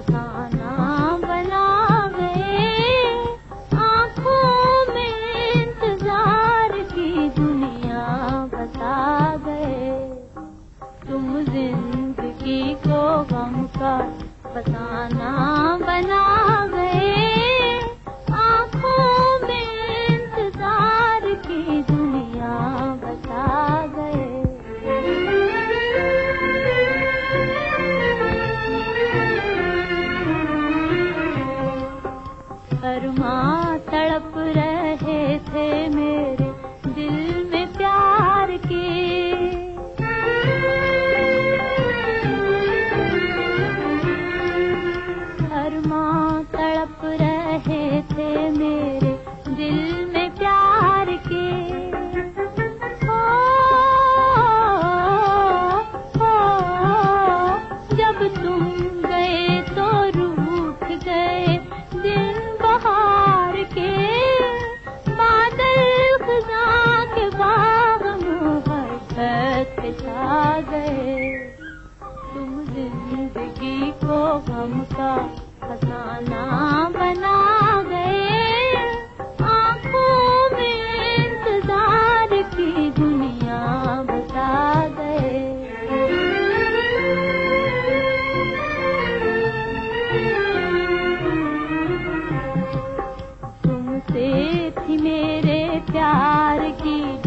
बना गए में इंतज़ार की दुनिया बता गए तुम ज़िंदगी को गम का बताना आ गए तुम ज़िंदगी को गम का खजाना बना गए आँखों में इंतज़ार की दुनिया बता गए तुमसे थी मेरे प्यार की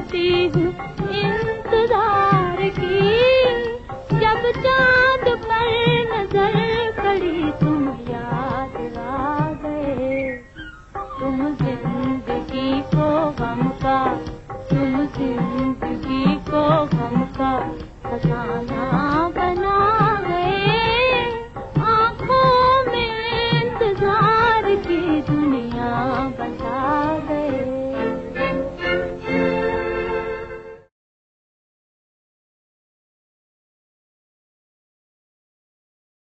करती हूँ इंतज़ार की। जब चाँद पर नज़र पड़ी, तुम याद आ गए। तुम ज़िंदगी को गम का तुम ज़िंदगी